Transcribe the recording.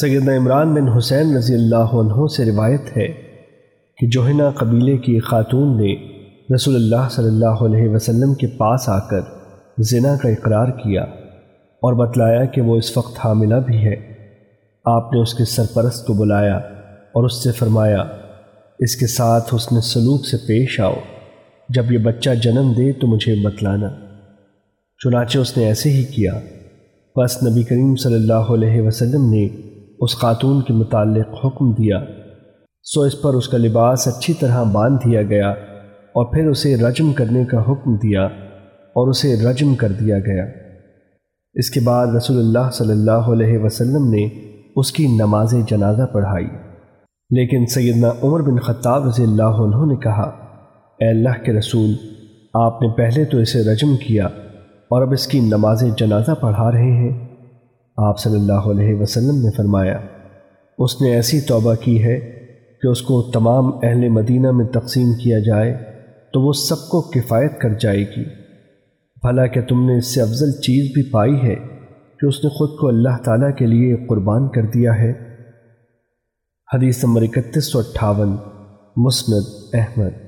سیدنا عمران بن حسین رضی اللہ عنہ سے روایت ہے کہ جوہنا قبیلے کی خاتون نے رسول اللہ صلی اللہ علیہ وسلم کے پاس آ کر زنا کا اقرار کیا اور بتلایا کہ وہ اس وقت حاملہ بھی ہے۔ آپ نے اس کے سرپرست کو بلایا اور اس سے فرمایا، اس کے ساتھ اس نے سلوک سے پیش آؤ، جب یہ بچہ جنم دے تو مجھے بتلانا۔ چنانچہ اس نے ایسے ہی کیا۔ بس نبی کریم صلی اللہ علیہ وسلم نے اس خاتون کے متعلق حکم دیا۔ سو اس پر اس کا لباس اچھی طرح باندھ دیا گیا اور پھر اسے رجم کرنے کا حکم دیا اور اسے رجم کر دیا گیا۔ اس کے بعد رسول اللہ صلی اللہ علیہ وسلم نے اس کی نماز جنازہ پڑھائی۔ لیکن سیدنا عمر بن خطاب رضی اللہ عنہ نے کہا، اے اللہ کے رسول، آپ نے پہلے تو اسے رجم کیا اور اب اس کی نماز جنازہ پڑھا رہے ہیں۔ آپ صلی اللہ علیہ وسلم نے فرمایا، اس نے ایسی توبہ کی ہے کہ اس کو تمام اہل مدینہ میں تقسیم کیا جائے تو وہ سب کو کفایت کر جائے گی۔ بھلا کہ تم نے اس سے افضل چیز بھی پائی ہے کہ اس نے خود کو اللہ تعالیٰ کے لیے قربان کر دیا ہے۔ حدیث نمبر اکتیس سو اٹھاون، مسند احمد۔